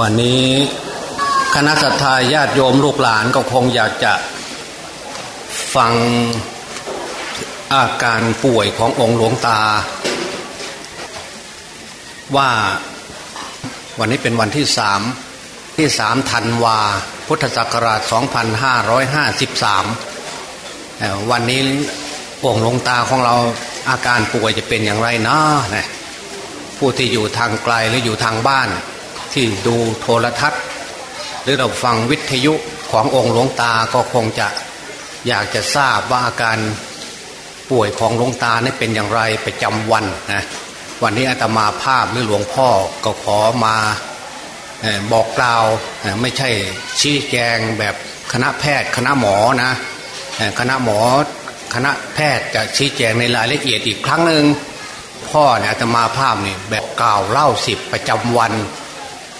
วันนี้คณะสัตยาญาติโยมลูกหลานก็คงอยากจะฟังอาการป่วยขององค์หลวงตา ว่าวันนี้เป็นวันที่สามที่สามธันวา พุทธศักราช 2553 วันนี้องค์หลวงตาของเราอาการป่วยจะเป็นอย่างไรนะนะผู้ที่อยู่ทางไกลหรืออยู่ทางบ้าน ที่ดูโทรทัศน์ หรือเราฟังวิทยุขององค์หลวงตาก็คงจะอยากจะทราบว่าอาการป่วยของหลวงตานี่เป็นอย่างไรประจำวันนะวันนี้อาตมาภาพหรือหลวงพ่อก็ขอมาบอกกล่าวไม่ใช่ชี้แจงแบบคณะแพทย์ คณะหมอนะคณะหมอคณะแพทย์จะชี้แจงในรายละเอียดอีกครั้งหนึ่งพ่อเนี่ยอาตมาภาพนี่แบบกล่าวเล่าสิบประจำวัน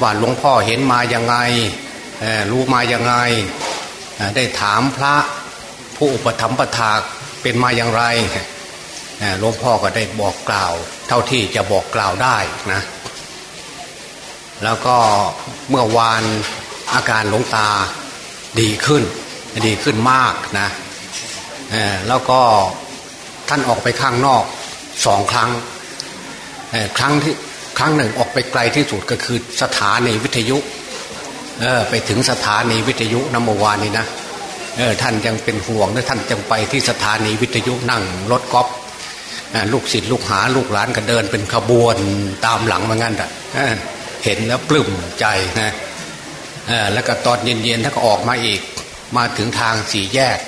ว่าหลวงพ่อเห็นมายังไงรู้มายังไง ได้ถามพระผู้อุปถัมภ์ประทาเป็นมาอย่างไรหลวงพ่อก็ได้บอกกล่าว เท่าที่จะบอกกล่าวได้นะ แล้วก็เมื่อวานอาการหลวงตาดีขึ้น ดีขึ้นมากนะแล้วก็ท่านออกไปข้างนอกสองครั้งครั้งที่ ครั้งหนึ่งออกไปไกลที่สุดก็คือสถานีวิทยุเออไปถึงสถานีวิทยุนเมื่อวานนี้นะเออท่านยังเป็นห่วงนะท่านจังไปที่สถานีวิทยุนั่งรถก๊อฟลูกศิษย์ลูกหาลูกหลานก็เดินเป็นขบวนตามหลังมางั้นอะเห็นแล้วปลื้มใจนะแล้วก็ตอนเย็นๆท่านก็ออกมาอีกมาถึงทางสี่แยก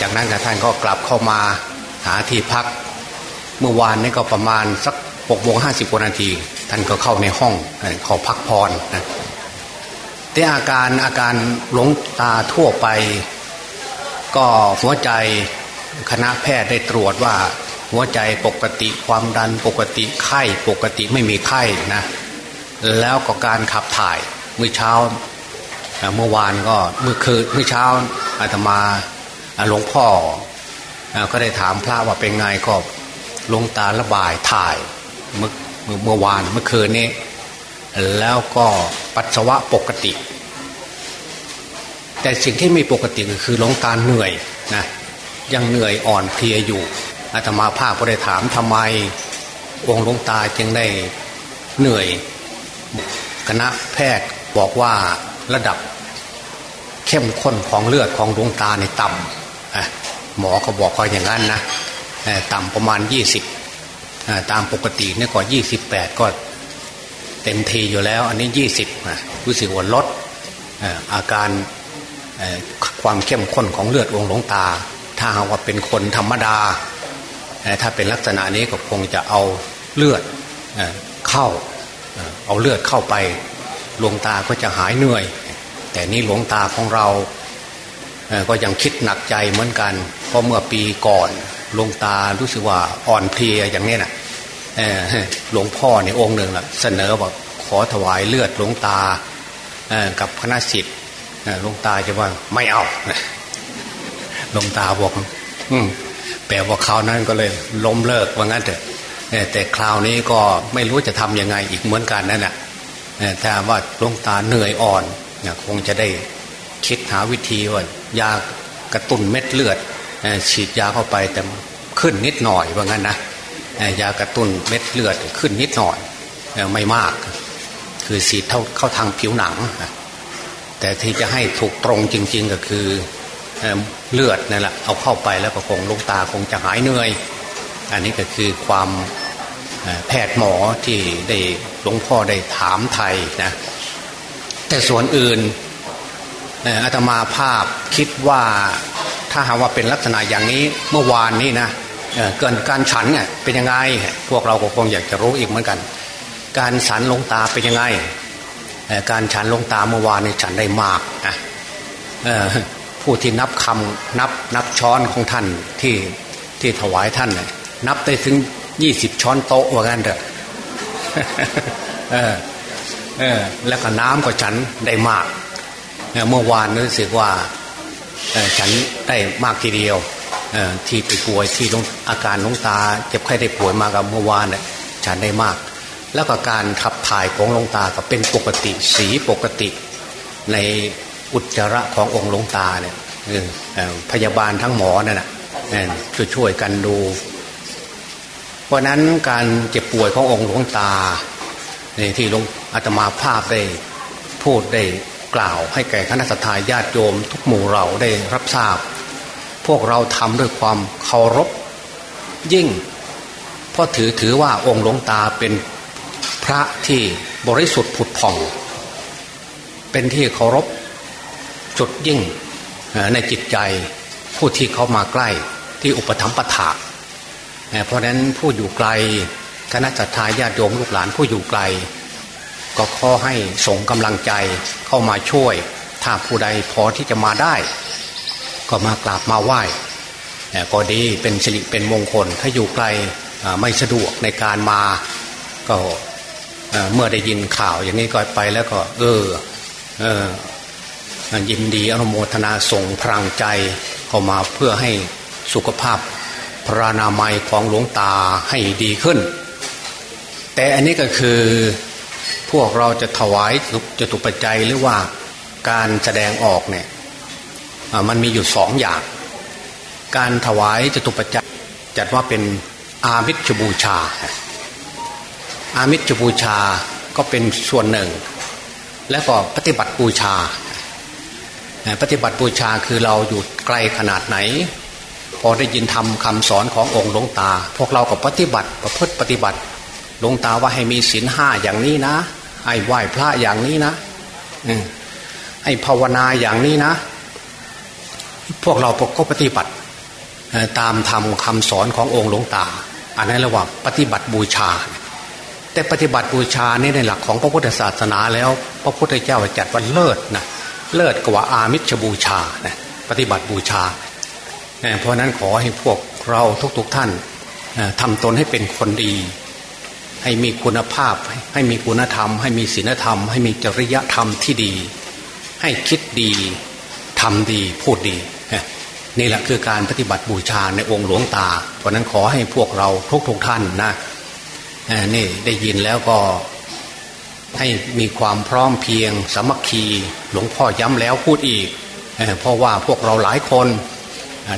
จากนั้นท่านก็กลับเข้ามาหาที่พัก เมื่อวานนี้ก็ประมาณสัก หกโมงห้าสิบนาที ท่านก็เข้าในห้องเขาพักพรนะแต่อาการอาการหลงตาทั่วไป ก็หัวใจคณะแพทย์ได้ตรวจว่า หัวใจปกติความดันปกติไข้ปกติไม่มีไข้นะแล้วก็การขับถ่ายเมื่อเช้าเมื่อวานก็เมื่อคืนเมื่อเช้าอาตมาหลวงพ่อก็ได้ถามพระว่าเป็นไงก็ลงตาระบายถ่าย เมื่อเมื่อวานเมื่อคืนนี้ แล้วก็ปัสสาวะปกติ แต่สิ่งที่ไม่ปกติก็คือลงตาเหนื่อยนะยังเหนื่อยอ่อนเพลียอยู่อาตมาภาพก็ได้ถามทำไมองค์ลงตาจึงได้เหนื่อยคณะแพทย์บอกว่าระดับเข้มข้นของเลือดของดวงตาในต่ำหมอเขาบอกเขาอย่างนั้นนะต่ำประมาณยี่สิบ ตามปกติเนี่ยก็ยี่สิบแปดก็เต็มทีอยู่แล้ว อันนี้ยี่สิบรู้สึกว่าลดอาการความเข้มข้นของเลือดวงหลงตา ถ้าหากว่าเป็นคนธรรมดา ถ้าเป็นลักษณะนี้ก็คงจะเอาเลือดเข้าเอาเลือดเข้าไปหลวงตาก็จะหายเหนื่อย แต่นี่หลวงตาของเราก็ยังคิดหนักใจเหมือนกันเพราะเมื่อปีก่อน หลวงตารู้สึกว่าอ่อนเพลียอย่างนี้นะหลวงพ่อในองค์หนึ่งละเสนอว่าขอถวายเลือดหลวงตากับคณะสิทธิ์หลวงตาจะว่าไม่เอาหลวงตาบอกอืมแปลว่าคราวนั้นก็เลยล้มเลิกว่างั้นเถอะแต่คราวนี้ก็ไม่รู้จะทํำยังไงอีกเหมือนกันนั่นแหละถ้าว่าหลวงตาเหนื่อยอ่อนคงจะได้คิดหาวิธีว่ายากระตุ้นเม็ดเลือด ฉีดยาเข้าไปแต่ขึ้นนิดหน่อยว่างั้นนะยากระตุ้นเม็ดเลือดขึ้นนิดหน่อยไม่มาก คือฉีดเข้าเข้าทางผิวหนัง แต่ที่จะให้ถูกตรงจริง ๆก็คือเลือดนั่นแหละเอาเข้าไปแล้วก็คงลูกตาคงจะหายเหนื่อย อันนี้ก็คือความแพทย์หมอที่ได้หลวงพ่อได้ถามไทยนะแต่ส่วนอื่น อาตมาภาพคิดว่าถ้าหาว่าเป็นลักษณะอย่างนี้เมื่อวานนี้นะเกินการฉันเนี่ยเป็นยังไง พวกเราก็คงอยากจะรู้อีกเหมือนกัน การฉันลงตาเป็นยังไงการฉันลงตาเมื่อวานนี้ฉันได้มากนะผู้ที่นับคำนับนับช้อนของท่านที่ที่ถวายท่านนับได้ถึงยี่สิบช้อนโต๊ะว่างั้นเถอะแล้วก็น้ำก็ฉันได้มาก เมื่อวานรู้สึกว่าฉันได้มากทีเดียวที่ไปป่วยที่อาการลงตาเจ็บไข้ได้ป่วยมากับเมื่อวานเนี่ยฉันได้มาก แล้วก็การขับถ่ายของลงตาก็เป็นปกติสีปกติ ในอุจจาระขององค์ลงตาเนี่ยพยาบาลทั้งหมอนั่นแหะช่วยช่วยกันดู เพราะนั้นการเจ็บป่วยขององค์หลวงตาที่ลงอาตมาภาพได้พูดได้ กล่าว ให้แก่คณะสัตยาญาติโยม ทุกหมู่เราได้รับทราบ พวกเราทำด้วยความเคารพยิ่งเพราะถือถือว่าองค์หลวงตาเป็นพระที่บริสุทธิ์ผุดผ่อง เป็นที่เคารพจุดยิ่งในจิตใจผู้ที่เขามาใกล้ที่อุปถัมภะถาเพราะนั้นผู้อยู่ไกลคณะจัตยาญาติโยมลูกหลานผู้อยู่ไกล ก็ขอให้ส่งกำลังใจเข้ามาช่วย ถ้าผู้ใดพอที่จะมาได้ ก็มากราบมาไหว้ก็ดีเป็นสิริเป็นมงคล ถ้าอยู่ไกลไม่สะดวกในการมา ก็เมื่อได้ยินข่าวอย่างนี้ก็ไปแล้วก็ เออเออยินดีอนุโมทนาส่งพลังใจเข้ามาเพื่อให้สุขภาพพระนามัยของหลวงตาให้ดีขึ้น แต่อันนี้ก็คือ วกเราจะถวายจะตุปัจจัยหรือว่าการแสดงออกเนี่ยมันมีอยู่สองอย่าง การถวายจตุปัจจัยจัดว่าเป็นอามิชบูชา อามิชบูชาก็เป็นส่วนหนึ่ง และก็ปฏิบัติบูชา ปฏิบัติบูชาคือเราอยู่ไกลขนาดไหน พอได้ยินทำคำสอนขององค์หลวงตา พวกเราก็ปฏิบัติประพฤติปฏิบัติหลวงตาว่าให้มีศีลห้าอย่างนี้นะ ให้ไหว้พระอย่างนี้นะให้ภาวนาอย่างนี้นะ พวกเราก็ปฏิบัติ ตามธรรมคาสอนขององค์หลวงตา อันนั้นรียกว่างปฏิบัติบูชา แต่ปฏิบัติบูชานี่ในหลักของพระพุทธศาสนาแล้ว พระพุทธเจ้าจัดว่าเลิศนะเลิศกว่าอามิชบูชานะปฏิบัติบูชา เพราะนั้นขอให้พวกเราทุกๆทท่านทำตนให้เป็นคนดี ให้มีคุณภาพ ให้มีคุณธรรม ให้มีศีลธรรม ให้มีจริยธรรมที่ดี ให้คิดดีทำดีพูดดีนี่แหละคือการปฏิบัติบูชาในองค์หลวงตา เพราะนั้นขอให้พวกเราทุกทุกท่านนะนี่ได้ยินแล้วก็ให้มีความพร้อมเพียงสมัคคีหลวงพ่อย้ำแล้วพูดอีกเพราะว่าพวกเราหลายคน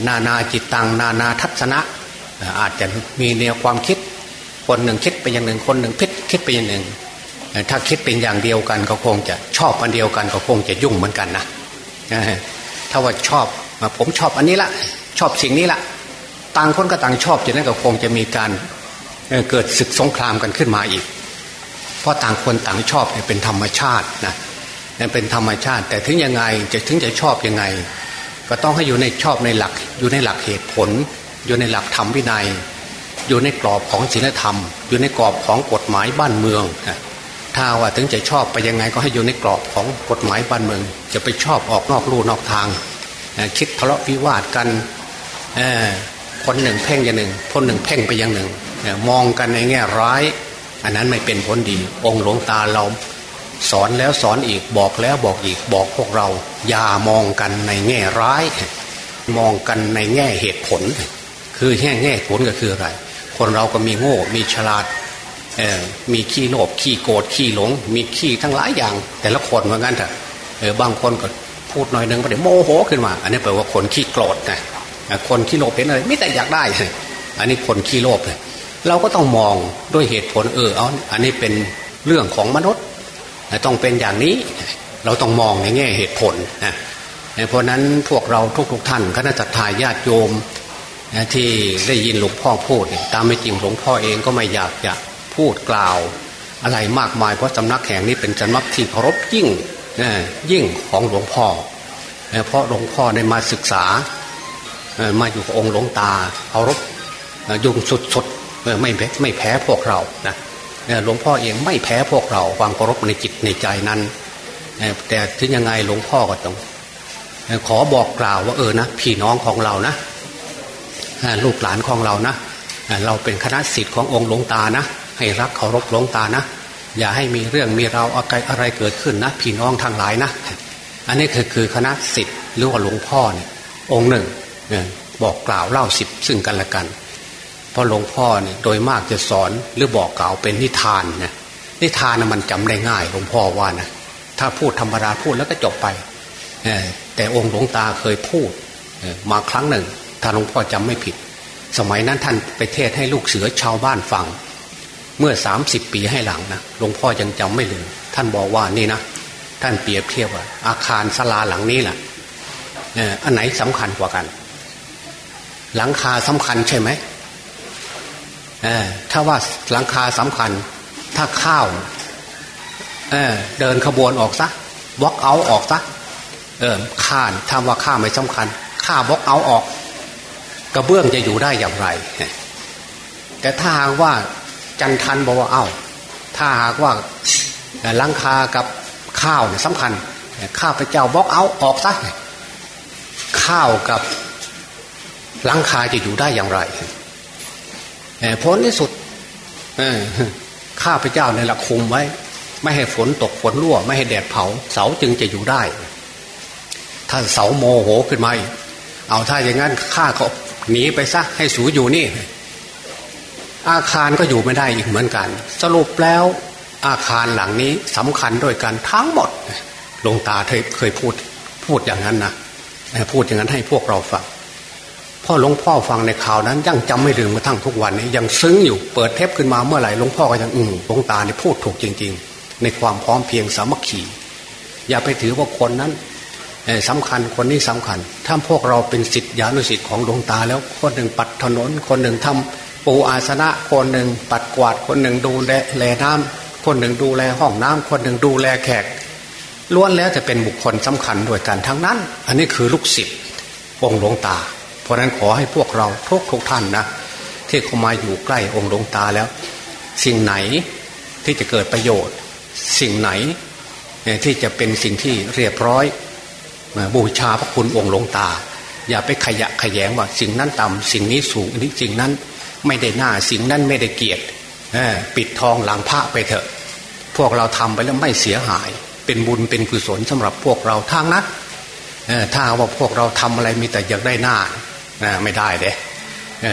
นานาจิตตังนานาทัศนะอาจจะมีแนวความคิด คนหนึ่งคิดไปอย่างหนึ่ง คนหนึ่งพิดคิดไปอย่างหนึ่ง ถ้าคิดเป็นอย่างเดียวกันก็คงจะชอบอันเดียวกันก็คงจะยุ่งเหมือนกันนะถ้าว่าชอบผมชอบอันนี้ละชอบสิ่งนี้ละต่างคนก็ต่างชอบจะนั้นก็คงจะมีการเกิดศึกสงครามกันขึ้นมาอีก เพราะต่างคนต่างชอบเป็นธรรมชาตินะนั่นเป็นธรรมชาติ แต่ถึงยังไงจะถึงจะชอบยังไง ก็ต้องให้อยู่ในชอบในหลักอยู่ในหลักเหตุผล อยู่ในหลักธรรมวินัย อยู่ในกรอบของศีลธรรม อยู่ในกรอบของกฎหมายบ้านเมืองถ้าว่าถึงจะชอบไปยังไงก็ให้อยู่ในกรอบของกฎหมายบ้านเมือง จะไปชอบออกนอกลู่นอกทาง คิดทะเลาะวิวาทกันคนหนึ่งเพ่งอย่างหนึ่งคนหนึ่งเพ่งไปอย่างหนึ่ง มองกันในแง่ร้าย อันนั้นไม่เป็นผลดี องค์หลวงตาเราสอนแล้วสอนอีกบอกแล้วบอกอีกบอกพวกเรา อย่ามองกันในแง่ร้าย มองกันในแง่เหตุผล คือแง่แง่ผลก็คืออะไร คนเราก็มีโง่ มีฉลาดมีขี้โลภขี้โกรธขี้หลง มีขี้ทั้งหลายอย่าง แต่ละคนเหมือนกันเถอะบางคนก็พูดหน่อยหนึ่งประเดี๋ยวโมโหขึ้นมา อันนี้แปลว่าคนขี้โกรธนะคนขี้โลภเห็นอะไรไม่แต่อยากได้ อันนี้คนขี้โลภเลยเราก็ต้องมองด้วยเหตุผลเออเอาอันนี้เป็นเรื่องของมนุษย์ต้องเป็นอย่างนี้ เราต้องมองในแง่เหตุผลนะเพราะนั้นพวกเราทุกๆทท่านคณะจัตยาญาติโยม ที่ได้ยินหลวงพ่อพูดตามไม่จริงหลวงพ่อเองก็ไม่อยากจะพูดกล่าว อะไรมากมายเพราะสำนักแห่งนี้เป็นสำนักที่เคารพยิ่งยิ่งของหลวงพ่อ เพราะหลวงพ่อได้มาศึกษามาอยู่กับองค์หลวงตาเคารพยุ่งสุดๆไม่ไม่แพ้พวกเรานะหลวงพ่อเองไม่แพ้พวกเราความเคารพในจิตในใจนั้น แต่ถึงยังไงหลวงพ่อก็ต้องขอบอกกล่าวว่าเออนะพี่น้องของเรานะ ลูกหลานของเรานะเราเป็นคณะสิทธิ์ขององค์หลวงตานะ ให้รักเคารพหลวงตานะ อย่าให้มีเรื่องมีเราอะไรอะไรเกิดขึ้นนะพี่น้องทางหลายนะ อันนี้คือคือคณะสิทธิ์หรือว่าหลวงพ่อเนี่ยองค์หนึ่งบอกกล่าวเล่าสิบซึ่งกันและกันเพราะหลวงพ่อเนี่ยโดยมากจะสอนหรือบอกกล่าวเป็นนิทานนะนิทานนะมันจำได้ง่ายหลวงพ่อว่านะถ้าพูดธรรมดาพูดแล้วก็จบไปแต่องค์หลวงตาเคยพูดมาครั้งหนึ่ง ถ้าหลวงพ่อจำไม่ผิด สมัยนั้นท่านไปเทศให้ลูกเสือชาวบ้านฟัง เมื่อสามสิบปีให้หลังนะหลวงพ่อยังจำไม่ลืมท่านบอกว่านี่นะท่านเปรียบเทียบว่า อาคารศาลาหลังนี้แหละอันไหนสำคัญกว่ากัน หลังคาสำคัญใช่ไหมถ้าว่าหลังคาสำคัญ ถ้าข้าวเเดินขบวนออกซะวอกเอาออกซะเออข้าถ้าว่าข้าไม่สำคัญ ข้าวอกเอาออก กระเบื้องจะอยู่ได้อย่างไร แต่ถ้าหากว่าจันทันบอกว่าเอา้า ถ้าหากว่าลังคากับข้าวเนี่ยสำคัญ ข้าพเจ้าบล็อกเอาออกซะข้าวกับลังคาจะอยู่ได้อย่างไรผลที่สุดข้าพเจ้าในลักคุมไว้ ไม่ให้ฝนตกฝนรั่ว ไม่ให้แดดเผา เสาจึงจะอยู่ได้ ถ้าเสาโมโหขึ้นมาเอาถ้าอย่างนั้นข้าก็ หนีไปซะให้สูอยู่นี่ อาคารก็อยู่ไม่ได้อีกเหมือนกัน สรุปแล้วอาคารหลังนี้สำคัญด้วยกันทั้งหมดหลวงตาเคยพูดพูดอย่างนั้นนะพูดอย่างนั้นให้พวกเราฟังพ่อหลวงพ่อฟังในข่าวนั้น ยังจำไม่ลืมมาทั้งทุกวันนี้ยังซึ้งอยู่เปิดเทปขึ้นมาเมื่อไหร่หลวงพ่อก็ยังอืมหลวงตาเนี่พูดถูกจริง ๆ ในความพร้อมเพียงสามัคคีอย่าไปถือว่าคนนั้น สำคัญคนนี้สำคัญ ถ้าพวกเราเป็นสิทธิานุสิทธิ์ของหลวงตาแล้วคนหนึ่งปัดถนน คนหนึ่งทำปูอาสนะคนหนึ่งปัดกวาดคนหนึ่งดูแลแลน้ำคนหนึ่งดูแลห้องน้ำคนหนึ่งดูแลแขกล้วนแล้วจะเป็นบุคคลสำคัญด้วยกันทั้งนั้น อันนี้คือลูกศิษย์องค์หลวงตา เพราะนั้นขอให้พวกเราทุกทุกท่านนะที่เข้ามาอยู่ใกล้องค์หลวงตาแล้ว สิ่งไหนที่จะเกิดประโยชน์ สิ่งไหนที่จะเป็นสิ่งที่เรียบร้อย บูชาพระคุณองค์หลวงตา อย่าไปขยะขยงว่าสิ่งนั้นต่ำสิ่งนี้สูงอันนี้สิ่งนั้นไม่ได้หน้าสิ่งนั้นไม่ได้เกียรติปิดทองหลังพระไปเถอะ พวกเราทำไปแล้วไม่เสียหาย เป็นบุญเป็นกุศลสำหรับพวกเราทางนั้นถ้าว่าพวกเราทำอะไรมีแต่อยากได้หน้าไม่ได้เด้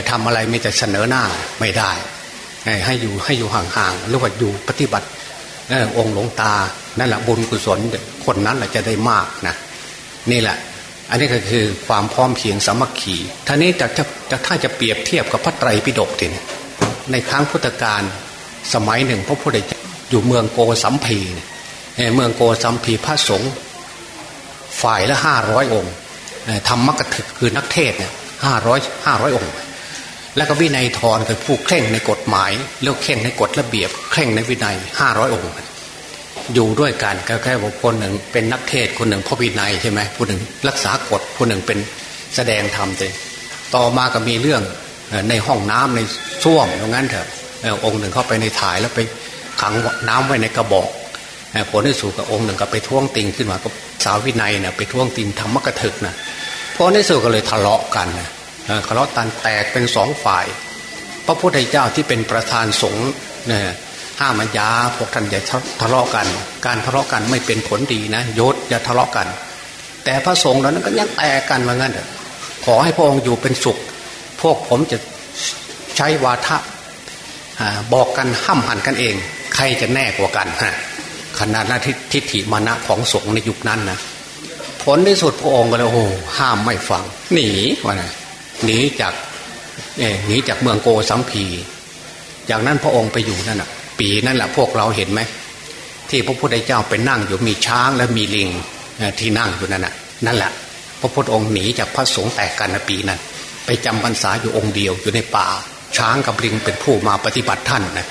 ทำอะไรมีแต่เสนอหน้าไม่ได้ ให้อยู่ให้อยู่ห่างๆหรือว่าอยู่ปฏิบัติองค์หลวงตานั่นแหละบุญกุศลคนนั้นแหละจะได้มากนะ นี่แหละ อันนี้ก็คือความพร้อมเพียงสามัคคีท่านี้จะจะถ้าจะเปรียบเทียบกับพระไตรปิฎกทีนี่ในครั้งพุทธกาลสมัยหนึ่ง พระพุทธเจ้าอยู่เมืองโกสัมพีเมืองโกสัมพีพระสงฆ์ฝ่ายละห้าร้อยองค์ธรรมกถึกคือนักเทศเนี่ยห้าร้อยห้าร้อยองค์ แล้วก็วินัยทรคือผู้เคร่งในกฎหมายเลือกเคร่งในกฎระเบียบ เคร่งในวินัยห้าร้อยองค์ อยู่ด้วยกันแค่ว่คนหนึ่งเป็นนักเทศคนหนึ่งพ่อวินัยใช่ไหมคนหนึ่งรักษากฎคนหนึ่งเป็นแสดงธรรมเลยต่อมาก็มีเรื่องในห้องน้ำในส้วมตรงนั้นเถอะองค์หนึ่งเข้าไปในถ่ายแล้วไปขังน้ำไว้ในกระบอกผลที่สุดกับองค์หนึ่งก็ไปท่วงติงขึ้นมาก็สาววินัยเนี่ยไปท่วงติงธรรมกถึกนะพอในสุดก็เลยทะเลาะกันนะทะเลาะตันแตกเป็นสองฝ่าย พระพุทธเจ้าที่เป็นประธานสงฆ์เนี่ย ห้ามัญญาพวกท่านอย่าทะเลาะกัน การทะเลาะกันไม่เป็นผลดีนะยศอย่าทะเลาะกัน แต่พระสงฆ์นั้นก็ยังแตกกันว่างั้นเถอะขอให้พระองค์อยู่เป็นสุข พวกผมจะใช้วาทะบอกกันห้ามหันกันเอง ใครจะแน่กว่ากันฮะขนาดนั้นทิฏฐิมานะของสงฆ์ในยุคนั้นนะผลที่สุดพระองค์ก็เลยโอ้ห้ามไม่ฟัง หนีวะนะหนีจากหนีจากเมืองโกสัมพี จากนั้นพระองค์ไปอยู่นั่นนะ ปีนั่นแหละพวกเราเห็นไหมที่พระพุทธเจ้าไปนั่งอยู่มีช้างและมีลิงที่นั่งอยู่นั่นน่ะนั่นแหละพระพุทธองค์หนีจากพระสงฆ์แตกกันในปีนั้น ไปจำพรรษาอยู่องค์เดียวอยู่ในป่า ช้างกับลิงเป็นผู้มาปฏิบัติท่านนะ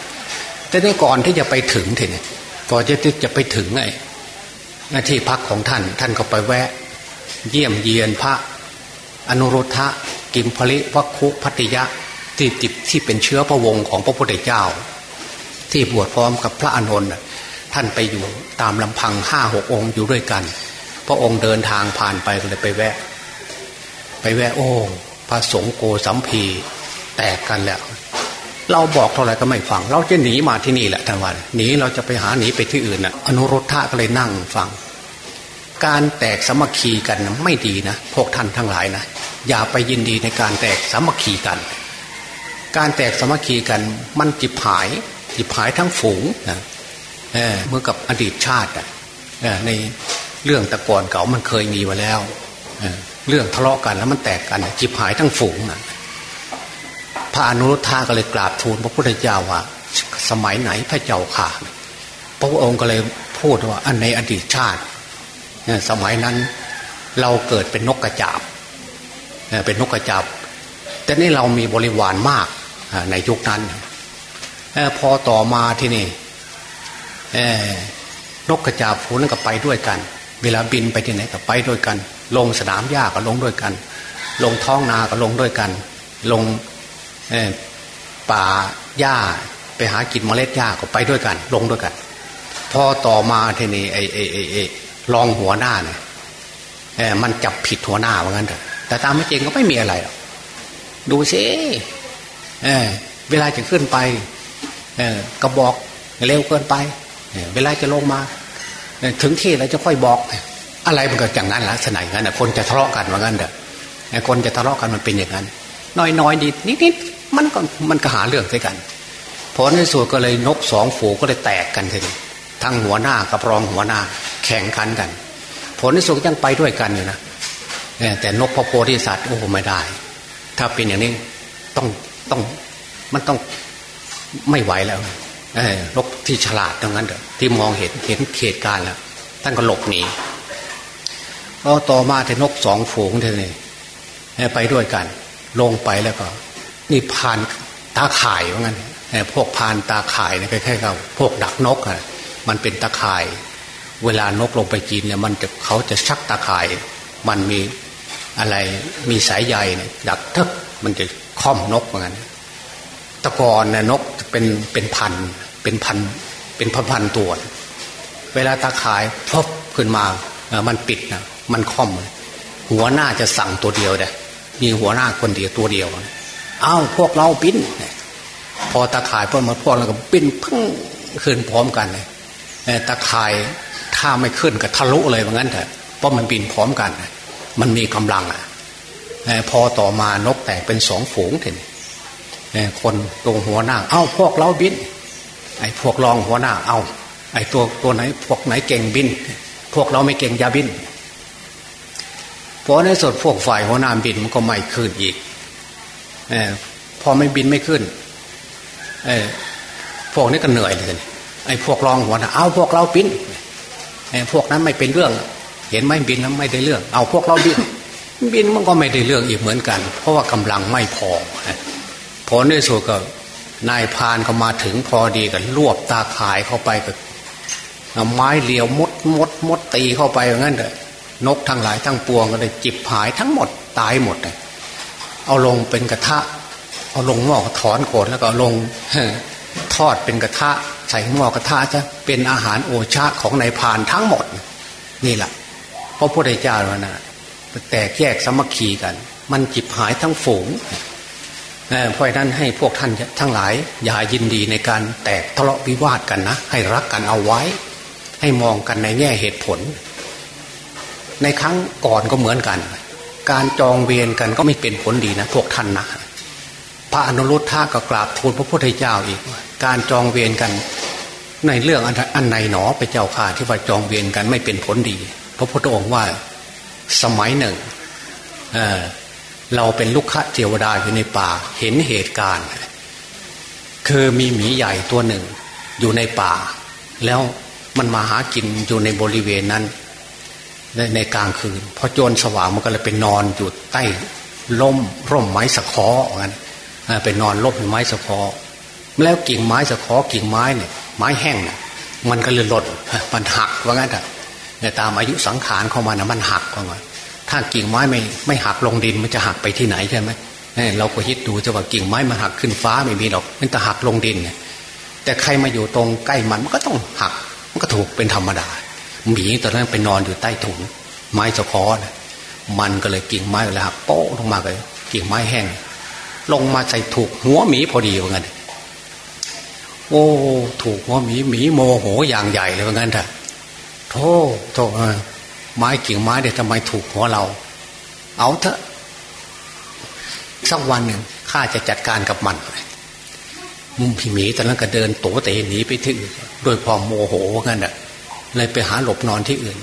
แต่ในก่อนที่จะไปถึงทีนี้ก่อนจะจะไปถึงไอ้ที่พักของท่านท่านก็ไปแวะ เยี่ยมเยียนพระ อนุรุทธะกิมพลิวัคคุพัติยะที่ติดที่เป็นเชื้อพระวงศ์ของพระพุทธเจ้า ที่บวชพร้อมกับพระอานนท์ท่านไปอยู่ตามลำพังห้าหกองค์อยู่ด้วยกัน พระองค์เดินทางผ่านไปก็เลยไปแวะ ไปแวะโอ้พระสงฆ์โกสัมพีแตกกันแล้ว เราบอกเท่าไหร่ก็ไม่ฟัง เราจะหนีมาที่นี่แหละท่านวันหนีเราจะไปหาหนีไปที่อื่นน่ะอนุรทธะก็เลยนั่งฟัง การแตกสมัคคีกันไม่ดีนะพวกท่านทั้งหลายนะอย่าไปยินดีในการแตกสมัคคีกัน การแตกสมัคคีกันมันจิบหาย จิบหายทั้งฝูงนะเเมื่อกับอดีตชาติในเรื่องตะกอนเก่ามันเคยมีมาแล้วเเรื่องทะเลาะกันแล้วมันแตกกันจิบหายทั้งฝูงนะพระอนุรุทธาก็เลยกราบทูลพระพุทธเจ้าว่า สมัยไหนพระเจ้าข่าพระองค์ก็เลยพูดว่าอันในอดีตชาติสมัยนั้นเราเกิดเป็นนกกระจาบเป็นนกกระจาบแต่นี่เรามีบริวารมากในยุคนั้น พอต่อมาที่นี่นกกระจาบฝูนั้นก็ไปด้วยกัน เวลาบินไปที่ไหนก็ไปด้วยกัน ลงสนามหญ้าก็ลงด้วยกัน ลงท้องนาก็ลงด้วยกัน ลงป่าหญ้าไปหากินเมล็ดหญ้าก็ไปด้วยกัน ลงด้วยกัน พอต่อมาทีนี้ไอ้ไอ้ไอ้ไอ้รองหัวหน้าเนี่ยมันจับผิดหัวหน้าเหมือนกันแต่ตามไม่จริงก็ไม่มีอะไรหรอกดูสิเวลาจะขึ้นไป กระบอกเร็วเกินไปเวลาจะลงมา ถึงที่เราจะค่อยบอก อะไรมันก็อย่างนั้นลักษณะอย่างนั้นคนจะทะเลาะกันว่างั้นเด้อคนจะทะเลาะกันมันเป็นอย่างนั้นน้อยๆนิดนิดมันก็มันก็หาเรื่องด้วยกันพอในส่วนก็เลยนกสองฝูก็เลยแตกกันทีทั้งหัวหน้ากับรองหัวหน้าแข่งขันกัน ผลในสุดยังไปด้วยกันอยู่นะแต่นกพระโพธิสัตว์โอ้ไม่ได้ ถ้าเป็นอย่างนี้ต้องต้องมันต้อง ไม่ไหวแล้วนกที่ฉลาดตรงนั้นเถอะที่มองเห็นเห็นเหตุการณ์แล้วท่านก็หลบหนีพอต่อมาแต่นกสองฝูงเท่านี้ไปด้วยกัน ลงไปแล้วก็ นี่พานตาข่ายว่างั้นพวกพานตาข่ายเนี่ยคล้ายๆกับพวกดักนกอะมันเป็นตาข่าย เวลานกลงไปกินเนี่ยมันจะเขาจะชักตาข่าย มันมีอะไรมีสายใยเนี่ยดักทึบมันจะค่อมนกเหมือนกัน ตะกอนเนี่ยนกเป็นเป็นพันเป็นพันเป็นพันพันตัว เวลาตาข่ายพบขึ้นมามันปิดนะมันค่อม หัวหน้าจะสั่งตัวเดียวเด้มีหัวหน้าคนเดียวตัวเดียว เอ้าพวกเราปิ้นพอตาข่ายพวกมาพวกเราก็ปิ้นพึ่งขึ้นพร้อมกันเลยตาข่ายถ้าไม่ขึ้นก็ทะลุเลยว่างั้นเถอะเพราะมันบินพร้อมกัน มันมีกำลังอะพอต่อมานกแตกเป็นสองฝูงเถอะ คนตรงหัวหน้า เอ้าพวกเราบิน ไอ้พวกรองหัวหน้า เอาไอ้ตัวตัวไหน พวกไหนเก่งบิน พวกเราไม่เก่งยาบินพอในสุดพวกฝ่ายหัวหน้าบินมันก็ไม่ขึ้นอีกอพอไม่บินไม่ขึ้นอพวกนี้ก็เหนื่อยเลยไอ้พวกรองหัวหน้าเอาพวกเราบินไอ้พวกนั้นไม่เป็นเรื่อง เห็นไหมบินแล้วไม่ได้เรื่อง เอาพวกเราบิน บินมันก็ไม่ได้เรื่องอีกเหมือนกัน เพราะว่ากำลังไม่พอ ผลในสุดก็นายพานก็มาถึงพอดีกันรวบตาขายเข้าไปกับไม้เหลียวมดมดมดตีเข้าไปอย่างนั้นเลยนกทั้งหลายทั้งปวงก็เลยจิบหายทั้งหมดตายหมดเลยเอาลงเป็นกระทะ เอาลงหม้อถอนโกดแล้วก็ลงทอดเป็นกระทะใส่หม้อกระทะจะเป็นอาหารโอชาของนายพานทั้งหมด นี่แหละพระพระพุทธเจ้าว่านะแตกแยกสมัคคีกัน มันจิบหายทั้งฝูง เพราะนั้นให้พวกท่านทั้งหลาย อย่ายินดีในการแตกทะเลาะวิวาทกันนะ ให้รักกันเอาไว้ ให้มองกันในแง่เหตุผล ในครั้งก่อนก็เหมือนกัน การจองเวรกันก็ไม่เป็นผลดีนะพวกท่านนะพระอนุรุทธาก็กราบทูลพระพุทธเจ้าอีก การจองเวรกัน ในเรื่องอันไหนหนอไปเจ้าข่าที่ว่าจองเวรกันไม่เป็นผลดี พระพุทธองค์ว่าสมัยหนึ่ง เราเป็นลูกค้าเทวดาอยู่ในป่าเห็นเหตุการณ์ คือมีหมีใหญ่ตัวหนึ่ง อยู่ในป่า แล้วมันมาหากินอยู่ในบริเวณนั้นในในกลางคืนพอโจรสว่างมันก็เลยเป็นอนอยู่ใต้ล่มร่มไม้สะคองั้นเป็นนอนร่มไม้สะคอแล้วกิ่งไม้สะคอกิ่งไม้เนี่ย ไม้แห้งเนี่ยมันก็เลยหล่นมันหักว่างั้นแต่ตามอายุสังขารเข้ามานะมันหักว่างั้น ถ้ากิ่งไม้ไม่ไม่หักลงดินมันจะหักไปที่ไหนใช่ไหมเราก็คิดดูจะว่ากิ่งไม้มาหักขึ้นฟ้าไม่มีหรอก มันจะหักลงดินแต่ใครมาอยู่ตรงใกล้มันมันก็ต้องหัก มันก็ถูกเป็นธรรมดาหมีตอนนั้นไปนอนอยู่ใต้ถุงไม้สะคอนะมันก็เลยกิ่งไม้เลยหักโป๊ะลงมาเลยกิ่งไม้แห้ง ลงมาใส่ถูกหัวหมีพอดีว่างั้นโอ้ถูกหัวหมีหมีโมโหอย่างใหญ่เลยว่างั้นเถอะโธ่โธ่ ไม้กิ่งไม้เดี๋ยวทำไมถูกหัวเรา เอาเถอะสักวันหนึ่งข้าจะจัดการกับมันมุมผีหมีตอนนั้นก็เดินโตเตะหนีไปที่อื่นด้วยความโมโหกันอะ เลยไปหาหลบนอนที่อื่น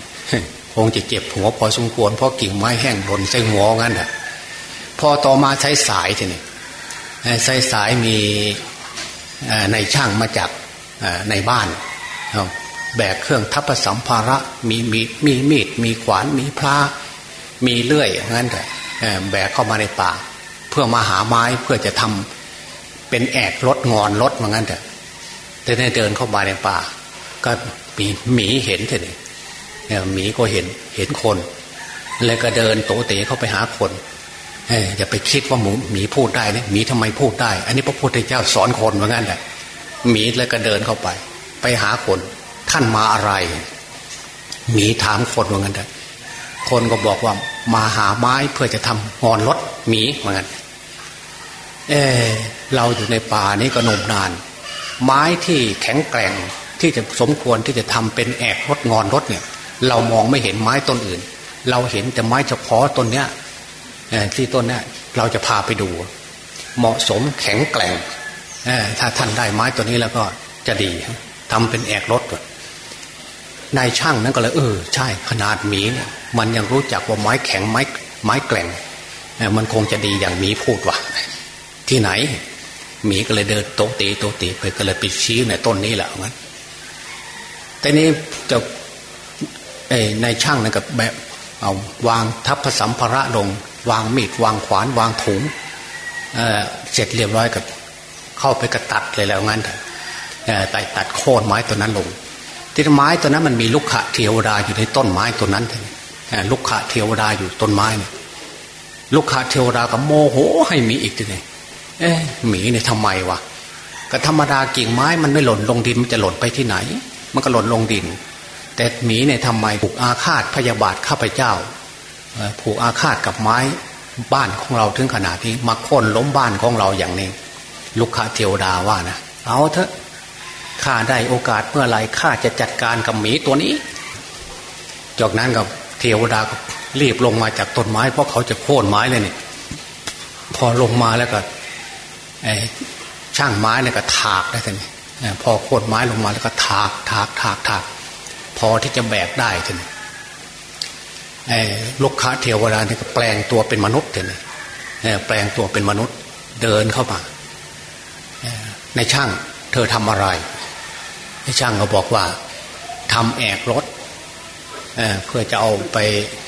คงจะเจ็บหัวพอสมควรเพราะกิ่งไม้แห้งหล่นใส่หัวงั้นอะพอต่อมาใช้สายทีนี้ใช้สายมีในช่างมาจากในบ้าน แบกเครื่องทัพสัมภาระ มีมีมีมีดมีขวานมีพระมีเลื่อยงั้นแต่แบกเข้ามาในป่า เพื่อมาหาไม้เพื่อจะทำเป็นแอกรถงอนรถเหมือนกันแต่แต่เดินเข้ามาในป่า ก็มีหมีเห็นเถอะเนี่ยหมีก็เห็นเห็นคน แล้วก็เดินโตเตะเข้าไปหาคนอย่าไปคิดว่าหมูหมีพูดได้นะหมีทำไมพูดได้ อันนี้พระพุทธเจ้าสอนคนเหมือนกันแหละหมีแล้วก็เดินเข้าไป ไปหาคน ท่านมาอะไร หมีถามคนเหมือนกันแต่คนก็บอกว่ามาหาไม้เพื่อจะทำงอนรถหมีเหมือนกันเออเราอยู่ในป่านี้ก็นมนาน ไม้ที่แข็งแกร่งที่จะสมควรที่จะทำเป็นแอกรถงอนรถเนี่ย เรามองไม่เห็นไม้ต้นอื่น เราเห็นแต่ไม้เฉพาะต้นเนี้ยที่ต้นเนี้ยเราจะพาไปดู เหมาะสมแข็งแกร่งถ้าท่านได้ไม้ตัวนี้แล้วก็จะดีทำเป็นแอกรถ นายช่างนั้นก็เลยเออ ใช่ขนาดหมีเนี่ย มันยังรู้จักว่าไม้แข็งไม้ไม้แกร่งมันคงจะดีอย่างหมีพูดว่ะที่ไหนหมีก็เลยเดินโตตีโตตีไปก็เลยไปชี้ในต้นนี้แหละงั้นแต่นี้จะไอ้นายช่างนั่นกับแบบเอาวางทัพผสัมภาระลง วางมีดวางขวานวางถุงเเสร็จเรียบร้อยกับ เข้าไปกระตัดเลยแล้วงั้นแต่ตัดโค่นไม้ตัวนั้นลง ที่ไม้ตัวนั้นมันมีลูกขะเทวดาอยู่ในต้นไม้ตัวนั้นลูกขะเทวดาอยู่ต้นไม้เนี่ยลูกขะเทวดากับโมโหให้มีอีกทีนี่เอ๊ะหมีเนี่ยทำไมวะก็ธรรมดากิ่งไม้มันไม่หล่นลงดินมันจะหล่นไปที่ไหน มันก็หล่นลงดิน แต่หมีเนี่ยทำไมผูกอาฆาตพยาบาทข้าพเจ้าผูกอาฆาตกับไม้บ้านของเราถึงขนาดนี้มาค้นล้มบ้านของเราอย่างนี้ ลูกค้าเทวดาว่านะเอาเถอะ ข้าได้โอกาสเมื่อไรข้าจะจัดการกับหมีตัวนี้ จากนั้นกับเทวดาก็รีบลงมาจากต้นไม้เพราะเขาจะโค่นไม้เลยเนี่ยพอลงมาแล้วก็ช่างไม้เนี่ยก็ถากได้ทันพอโค่นไม้ลงมาแล้วก็ถากถากถากถากพอที่จะแบกได้ทันลูกค้าเทวดาเนี่ยก็แปลงตัวเป็นมนุษย์เลยแปลงตัวเป็นมนุษย์เดินเข้ามาในช่างเธอทำอะไร ช่างก็บอกว่าทำแอกรถเเพื่อจะเอาไป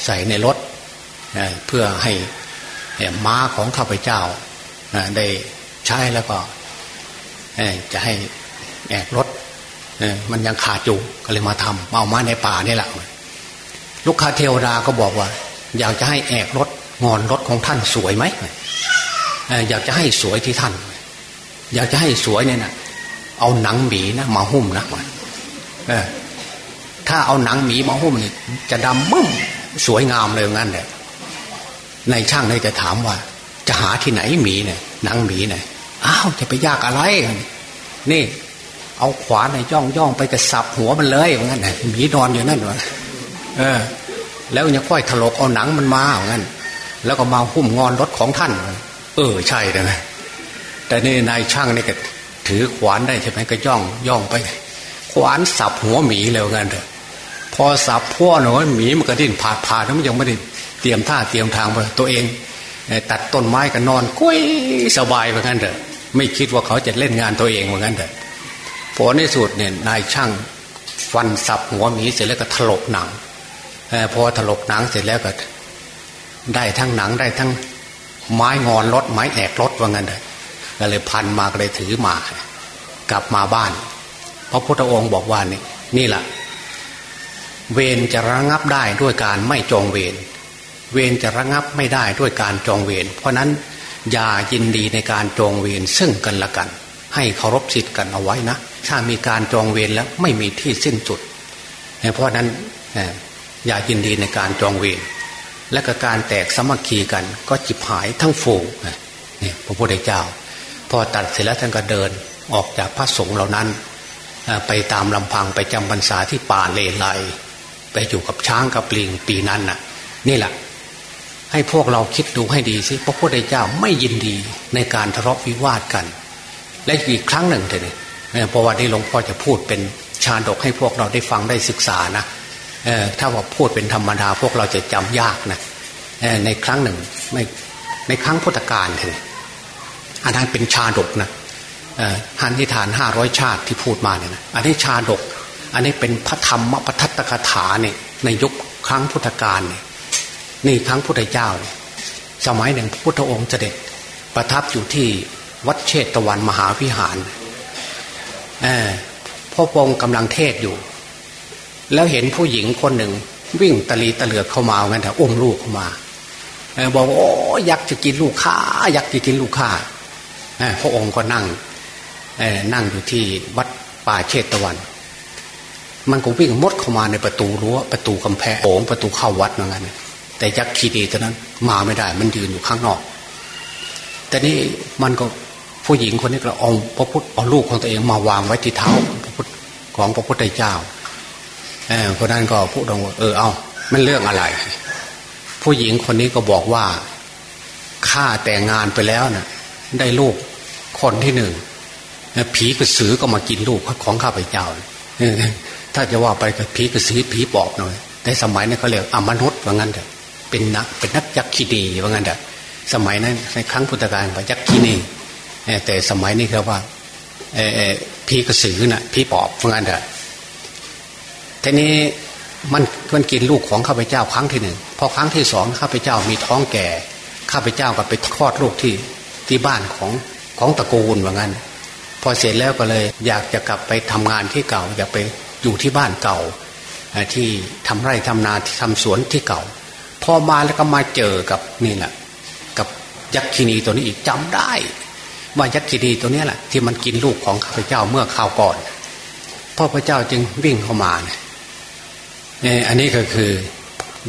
ใส่ในรถเเพื่อให้ม้าของข้าพเจ้าได้ใช้แล้วก็จะให้แอกรถมันยังขาดอยู่ก็เลยมาทำเอามาในป่านี่แหละลูกค้าเทวดาก็บอกว่า อยากจะให้แอกรถงอนรถของท่านสวยไหมอยากจะให้สวยที่ท่าน อยากจะให้สวยเนี่ยนะ เอาหนังหมีนะมาหุ้มนะมันถ้าเอาหนังหมีมาหุ้มนี่จะดำมึ้มสวยงามเลยงั้นแหละในช่างเลยจะถามว่า จะหาที่ไหนหมีเนี่ยหนังหมีเนี่ยอ้าวจะไปยากอะไร นี่ เอาขวานในย่องย่องไปกระสับหัวมันเลยงั้นหมีนอนอยู่นั่นวะเออ แล้วยังค่อยถลกเอาหนังมันมางั้น แล้วก็มาหุ้มงอนรถของท่าน เออใช่เลยนะแต่นี่นายช่างนี่ก็ ถือขวานได้ใช่ไหมก็ย่องย่องไป ขวานสับหัวหมีแล้วกันเถอะพอสับพ่อหน่อยหมีมันก็ดิ้นผาดผาดแล้วมันยังไม่ได้เตรียมท่าเตรียมทางไปตัวเอง ตัดต้นไม้กันอนกุ้ยสบายเหมือนกันเถอะไม่คิดว่าเขาจะเล่นงานตัวเองเหมือนกันเถอะพอในสุดเนี่ยนายช่างฟันสับหัวหมีเสร็จแล้วก็ถลกหนังพอถลกหนังเสร็จแล้วก็ ได้ทั้งหนังได้ทั้งไม้งอนรถไม้แอกรถว่างั้นเถอะ ก็เลยพันมาก็เลยถือมา กลับมาบ้าน พระพุทธองค์บอกว่านี่นี่แหละเวรจะระงับได้ด้วยการไม่จองเวรเวรจะระงับไม่ได้ด้วยการจองเวรเพราะนั้นอย่ายินดีในการจองเวรซึ่งกันละกัน ให้เคารพสิทธิ์กันเอาไว้นะ ถ้ามีการจองเวรแล้วไม่มีที่สิ้นสุด เพราะนั้นอย่ายินดีในการจองเวรและกการแตกสมัคคีกันก็จิบหายทั้งฝูงนี่พระพุทธเจ้า พอตัดเสร็จแล้วท่านก็เดินออกจากพระสงฆ์เหล่านั้น ไปตามลำพังไปจำพรรษาที่ป่าเลไลไปอยู่กับช้างกับลิงปีนั้นน่ะ นี่แหละให้พวกเราคิดดูให้ดีสิพระพุทธเจ้าไม่ยินดีในการทะเลาะวิวาทกัน และอีกครั้งหนึ่งเถอะนี่เพราะว่าที่หลวงพ่อจะพูดเป็นชาดกให้พวกเราได้ฟังได้ศึกษานะถ้าว่าพูดเป็นธรรมดาพวกเราจะจำยากนะในครั้งหนึ่งไม่ในครั้งพุทธกาลเถอะ อันนั้นเป็นชาดกนะหันทิฐานห้าร้อยชาติที่พูดมาเนี่ยนะอันนี้ชาดก อันนี้เป็นพระธรรมปทัตตกถาเนี่ยในยุคครั้งพุทธกาลเนี่ยนี่ครั้งพุทธเจ้าเนี่ยสมัยหนึ่งพระพุทธองค์เสด็จประทับอยู่ที่วัดเชตวันมหาวิหารพ่อพงกำลังเทศอยู่ แล้วเห็นผู้หญิงคนหนึ่ง วิ่งตะลีตะเหลือกเข้ามาเหมือนแต่อุ้มลูกเข้ามาบอกว่าโอ้ยักจะกินลูกข้าอยักจะกินลูกข้า พระองค์ก็นั่งนั่งอยู่ที่วัดป่าเชตวัน มันก็วิ่งมดเข้ามาในประตูรั้วประตูกำแพงโองประตูเข้าวัดเหมือนกันแต่ยักษ์ขีดีตอนนั้น มาไม่ได้ มันยืนอยู่ข้างนอก แต่นี่มันก็ผู้หญิงคนนี้ก็เอาพระพุทธเอาลูกของตัวเองมาวางไว้ที่เท้าพระพุทธของพระพุทธเจ้าเออคนนั้นก็พูดว่าเออเอามันเรื่องอะไร ผู้หญิงคนนี้ก็บอกว่าข้าแต่งงานไปแล้วนะ่ะ ได้ลูก คนที่หนึ่งผีกระสือก็มากินลูกของข้าพเจ้าถ้าจะว่าไปกับผีกระสือผีปอบหน่อยในสมัยนั้นเขาเรียกอมนุษย์ว่างั้นเถอะเป็นนักเป็นนักยักษ์ขีดีว่างั้นเถอะสมัยนั้นในครั้งพุทธกาลว่ายักษ์ขีนีแต่สมัยนี้คือว่าผีกระสือน่ะผีปอบว่างั้นเถอะทีนี้มันมันกินลูกของข้าพเจ้าครั้งที่หนึ่งพอครั้งที่สองข้าพเจ้ามีท้องแก่ ข้าพเจ้าก็ไปคลอดลูกที่ที่บ้านของ ของตระกูลว่างั้น พอเสร็จแล้วก็เลย อยากจะกลับไปทำงานที่เก่า อยากไปอยู่ที่บ้านเก่า ที่ทำไร่ทำนาที่ทำสวนที่เก่า พอมาแล้วก็มาเจอกับนี่แหละกับยักษ์คินีตัวนี้อีกจำได้ว่ายักษ์คินีตัวนี้แหละที่มันกินลูกของข้าพเจ้าเมื่อคราวก่อนพ่อพระเจ้าจึงวิ่งเข้ามาเนี่ยอันนี้ก็คือ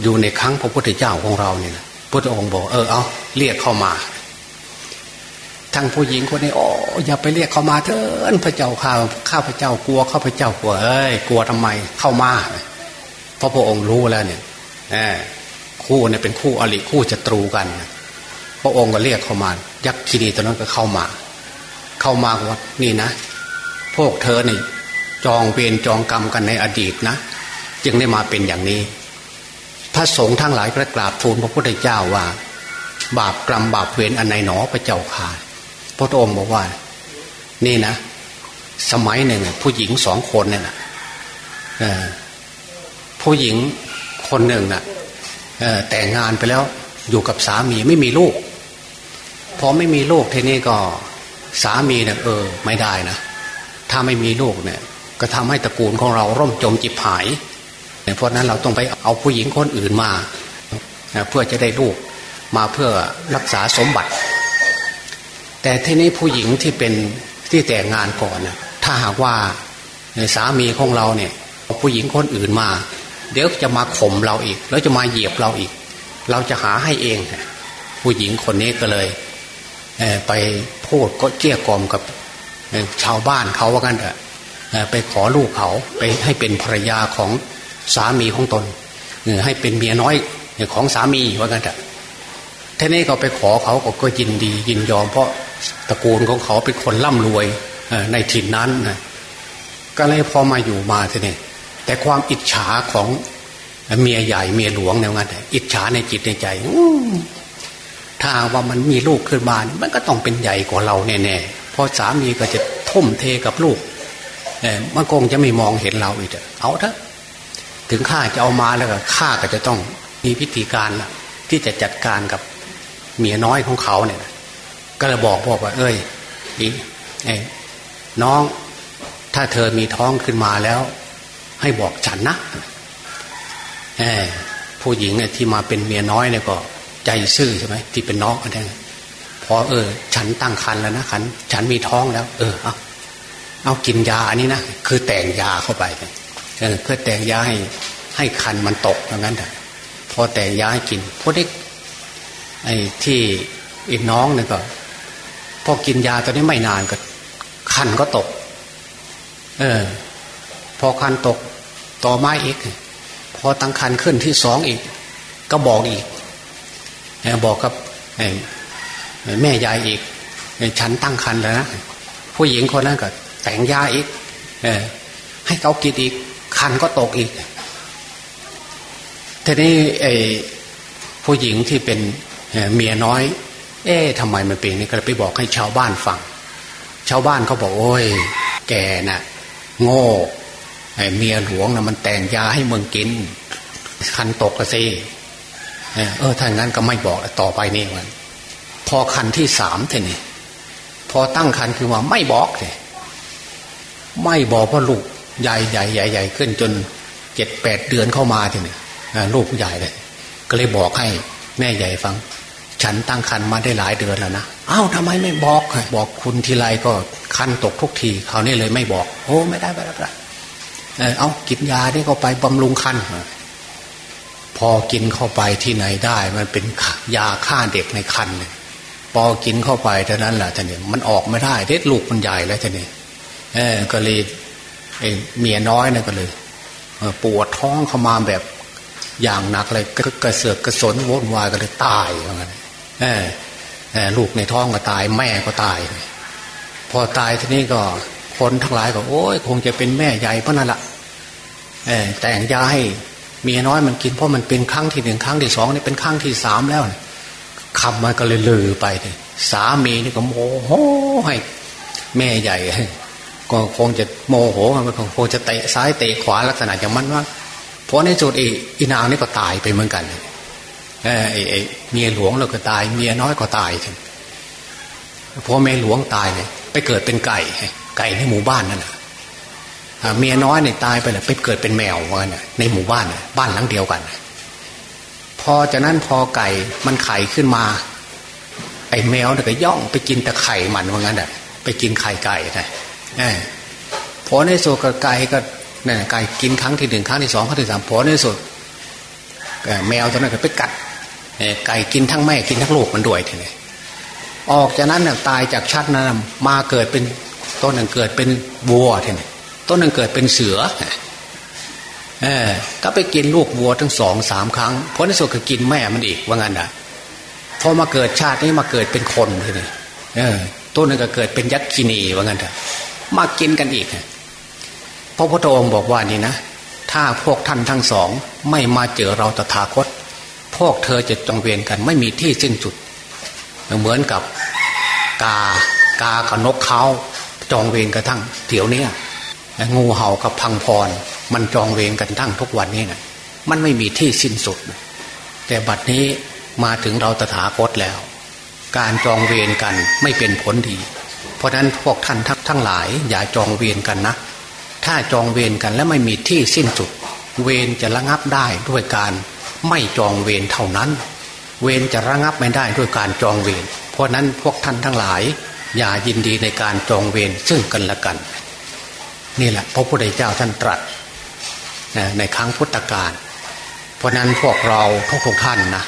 อยู่ในครั้งพระพุทธเจ้าของเราเนี่ยพระองค์บอกเออเอาเรียกเข้ามา ทั้งผู้หญิงคนนี้โอ้อย่าไปเรียกเขามาเถินพระเจ้าข้าข้าพระเจ้ากลัวข้าพระเจ้ากลัวเอ้ยกลัวทำไมเข้ามาเพราะพระองค์รู้แล้วเนี่ยคู่เนี่ยเป็นคู่อริคู่ศัตรูกัน พระองค์ก็เรียกเข้ามา ยักษ์คีนีตอนนั้นก็เข้ามา เข้ามาว่านี่นะ พวกเธอเนี่ยจองเวรจองกรรมกันในอดีตนะ จึงได้มาเป็นอย่างนี้ พระสงฆ์ทั้งหลายกระกราบทูลพระพุทธเจ้าว่า บาปกรรมบาปเวรอันไหนหนอพระเจ้าข่า พระองค์บอกว่า นี่นะ สมัยหนึ่งผู้หญิงสองคนเนี่ยนะผู้หญิงคนหนึ่งนะ่ะแต่งงานไปแล้วอยู่กับสามีไม่มีลูกพอไม่มีลูกทีนี้ก็สามีเนี่ยเออ ไม่ได้นะถ้าไม่มีลูกเนี่ย ก็ทำให้ตระกูลของเราร่มจมจิบหายเพราะนั้นเราต้องไปเอาผู้หญิงคนอื่นมา เพื่อจะได้ลูกมาเพื่อรักษาสมบัติ แต่ทีนี้ผู้หญิงที่เป็นที่แต่งงานก่อนนะถ้าหากว่าสามีของเราเนี่ยผู้หญิงคนอื่นมา เดี๋ยวจะมาข่มเราอีก แล้วจะมาเหยียบเราอีก เราจะหาให้เอง ผู้หญิงคนนี้ก็เลยไปพูดก็เกี้ยกล่อมกับชาวบ้านเขาว่ากันเถอะไปขอลูกเขาไปให้เป็นภรรยาของสามีของตนให้เป็นเมียน้อยของสามีว่ากันเถอะทีนี้เขาไปขอเขาก็ยินดียินยอมเพราะ ระกูลของเขาเป็นคนร่ำรวยในถิ่นนั้นนะก็เลยพอมาอยู่มาทีนี้แต่ความอิจฉาของเมียใหญ่เมียหลวงเนี่ยงั้นอิจฉาในจิตในใจถ้าว่ามันมีลูกขึ้นมามันก็ต้องเป็นใหญ่กว่าเราแน่ๆพอสามีก็จะทุ่มเทกับลูกมันคงจะไม่มองเห็นเราอีกเอาเถอะถึงข้าจะเอามาแล้วก็ข้าก็จะต้องมีพิธีการละที่จะจัดการกับเมียน้อยของเขาเนี่ย ก็เลยบอกบอกว่าเอ้ยอีไอ้น้อง ถ้าเธอมีท้องขึ้นมาแล้ว ให้บอกฉันนะเออผู้หญิงเนี่ยที่มาเป็นเมียน้อยเนี่ยก็ ใจซื่อใช่ไหมที่เป็นน้องอะไรพอเออ ฉันตั้งครรภ์แล้วนะขันฉันมีท้องแล้ว เออเอาเอากินยาอันนี้นะคือแต่งยาเข้าไปเออเพื่อแต่งยาให้ให้คันมันตกอย่างนั้นแต่พอแต่งยาให้กินพวกนี้ไอ้ที่อีกน้องเนี่ยก็ พอกินยาตอนนี้ไม่นานก็คันก็ตก เออ พอคันตกต่อไม้อีก พอตั้งคันขึ้นที่สองอีก ก็บอกอีกบอกกับแม่ยายอีก ฉันตั้งคันแล้วนะผู้หญิงคนนั้นก็แต่งยาอีกออให้เขากินอีก คันก็ตกอีกทีนี้ไอ้ผู้หญิงที่เป็นเมียน้อย เอ๊ะทำไมมันเป็นนี่ก็ไปบอกให้ชาวบ้านฟัง ชาวบ้านเขาบอกโอ้ย แกน่ะ โง่ไอ้เมียหลวงนะ่ะมันแต่งยาให้เมืองกิน คันตกกะสิเออถ้างั้นก็ไม่บอกต่อไปนี่มันพอคันที่สามเท่นี่พอตั้งคันคือว่าไม่บอกเลยไม่บอกเพราะลูกใหญ่ใหญ่ใหญ่ใหญ่ขึ้นจนเจ็ดแปดเดือนเข้ามาทีนี่ลูกใหญ่เลย ก็เลยบอกให้แม่ใหญ่ฟัง ฉันตั้งคันมาได้หลายเดือนแล้วนะอ้าวทำไมไม่บอก บอกคุณทีไรก็คันตกทุกทีเขานี่เลยไม่บอก โอ้ไม่ได้ไม่ได้ไม่ได้เอากินยาที่เข้าไปบำรุงคันพอกินเข้าไปที่ไหนได้ มันเป็นยาฆ่าเด็กในคันเลยพอกินเข้าไปเท่านั้นแหละท่านเนี่ยมันออกไม่ได้เด็ดลูกมันใหญ่แล้วท่านเนี่ยเออก็เลยเมียน้อยนะก็เลยปวดท้องเข้ามาแบบอย่างหนักเลยกระเสือกกระสนวุ่นวายก็เลยตายเหมือนกัน ลูกในท้องก็ตาย แม่ก็ตาย พอตายทีนี้ก็คนทั้งหลายก็โอ้ยคงจะเป็นแม่ใหญ่เพราะนั่นละแต่งยาให้เมียน้อยมันกินเพราะมันเป็นครั้งที่หนึ่งครั้งที่สองนี่เป็นครั้งที่สามแล้วคำมันก็เลยลือไปสามีนี่ก็โมโหให้แม่ใหญ่ก็คงจะโมโหมันคงจะเตะซ้ายเตะขวาลักษณะอย่างมันว่าเพราะในจุดอีนางนี่ก็ตายไปเหมือนกัน ไอ้ไอ้เมียหลวงเราก็ตาย เมียน้อยก็ตายใช่พอเมียหลวงตายเนี่ยไปเกิดเป็นไก่ ไก่ในหมู่บ้านนั่นแหละเมียน้อยเนี่ยตายไปเลยไปเกิดเป็นแมวเหมือนในหมู่บ้านบ้านหลังเดียวกัน พอจากนั้นพอไก่มันไข่ขึ้นมา ไอ้แมวเนี่ยก็ย่องไปกินแต่ไข่มันเหมือนกันไปกินไข่ไก่นะพอในโซกไก่ก็นี่ยไก่กินครั้งที่หนึ่งครั้งที่สองครั้งที่สามพอในสุดแมวตัวนั้นก็ไปกัด ไก่กินทั้งแม่กินทั้งลูกมันด้วยทีนี้ออกจากนั้นเนี่ยตายจากชัดนั้นมาเกิดเป็นต้นหนึ่งเกิดเป็นวัวทีนี้ต้นหนึ่งเกิดเป็นเสือเออก็ไปกินลูกวัวทั้งสองสามครั้งพอในสุดก็กินแม่มันอีกว่างั้นอะพอมาเกิดชาตินี้มาเกิดเป็นคนทีนี้เออต้นหนึ่งก็เกิดเป็นยักษ์กินีว่างั้นเถอะมากินกันอีกพระพุทธองค์บอกว่านี่นะถ้าพวกท่านทั้งสองไม่มาเจอเราตถาคต พวกเธอจะจองเวียนกัน ไม่มีที่สิ้นสุด เหมือนกับกากากับนกเขาจองเวรกันทั้งเถียวเนี้ยงูเห่ากับพังพร มันจองเวรกันทั้งทุกวันนี้นะมันไม่มีที่สิ้นสุด แต่บัดนี้มาถึงเราตถาคตแล้ว การจองเวรกันไม่เป็นผลดี เพราะนั้นพวกท่านทั้งหลายอย่าจองเวรกันนะ ถ้าจองเวรกันและไม่มีที่สิ้นสุด เวรจะระงับได้ด้วยการ ไม่จองเวรเท่านั้น เวรจะระงับไม่ได้ด้วยการจองเวรเพราะนั้นพวกท่านทั้งหลาย อย่ายินดีในการจองเวรซึ่งกันและกัน นี่แหละพระพุทธเจ้าท่านตรัสในครั้งพุทธกาลเพราะนั้นพวกเราทุกทุกท่านนะ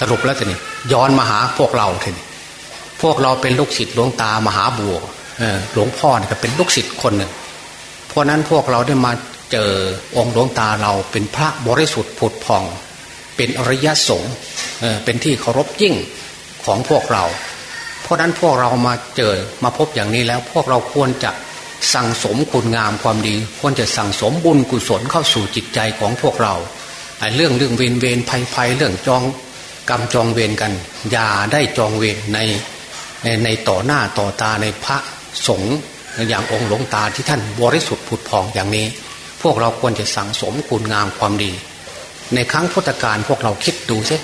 สรุปแล้วทีนี้ย้อนมาหาพวกเราทีนี้พวกเราเป็นลูกศิษย์หลวงตามหาบัวหลวงพ่อเนี่ยก็เป็นลูกศิษย์คนหนึ่งเพราะนั้นพวกเราได้มา เจอองค์หลวงตาเราเป็นพระบริสุทธิ์ผุดผ่อง เป็นอริยสงฆ์เป็นที่เคารพยิ่งของพวกเรา เพราะนั้นพวกเรามาเจอมาพบอย่างนี้แล้วพวกเราควรจะสั่งสมคุณงามความดี ควรจะสั่งสมบุญกุศลเข้าสู่จิตใจของพวกเราเรื่องเรื่องเวรเวรภัยภัยเรื่องจองกรรมจองเวรกัน อย่าได้จองเวรในในต่อหน้าต่อตาในพระสงฆ์อย่างองค์หลวงตาที่ท่านบริสุทธิ์ผุดพองอย่างนี้ พวกเราควรจะสั่งสมคุณงามความดี ในครั้งพุทธกาลพวกเราคิดดูซิ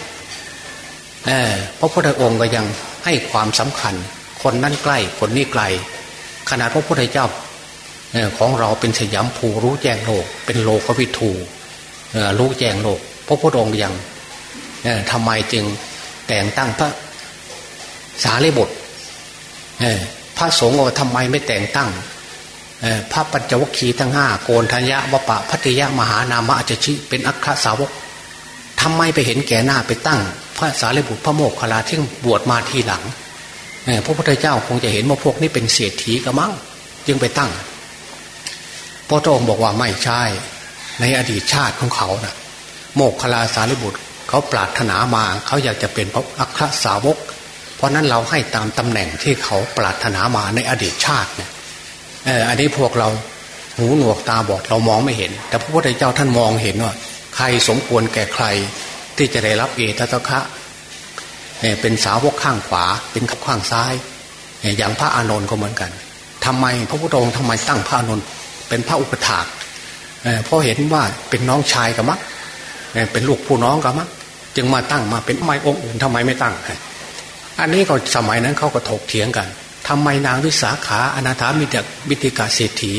เพราะพระองค์ก็ยังให้ความสำคัญ คนนั้นใกล้คนนี้ไกล ขนาดพระพุทธเจ้าของเราเป็นสยามภูรู้แจ้งโลก เป็นโลกวิทูรู้แจ้งโลก พระพุทธองค์ยังทำไมจึงแต่งตั้งพระสารีบุตรพระสงฆ์ว่าทำไมไม่แต่งตั้ง พระปัญจวัคคีย์ทั้งห้าโกนทัญญะวปะพัทยามหานามะอาจชิเป็นอัครสาวกทำไมไปเห็นแก่หน้าไปตั้ง พระสารีบุตรพระโมกขลาที่บวชมาทีหลังพระพุทธเจ้าคงจะเห็นว่าพวกนี้เป็นเศรษฐีกระมังจึงไปตั้งพระองค์บอกว่าไม่ใช่ ในอดีตชาติของเขานะโมกขลาสารีบุตรเขาปรารถนามาเขาอยากจะเป็นพระอัครสาวก เพราะนั้นเราให้ตามตำแหน่งที่เขาปรารถนามาในอดีตชาติเนี่ย เอออันนี้พวกเราหูหนวกตาบอดเรามองไม่เห็น แต่พระพุทธเจ้าท่านมองเห็นว่า ใครสมควรแก่ใครที่จะได้รับเอตตะคะเป็นสาวกข้างขวา เป็นข้างซ้าย อย่างพระอานนท์ก็เหมือนกันทำไมพระพุทธองค์ทำไมตั้งพระอานนท์เป็นพระอุปถากเพราะเห็นว่าเป็นน้องชายกับมักเป็นลูกผู้น้องกับมักจึงมาตั้งมาเป็นไมองค์อื่นทำไมไม่ตั้ง อันนี้ก็สมัยนั้นเขาก็ถกเถียงกัน ทำไมนางวิสาขาอนาถามิตรวิติกาเศรษฐี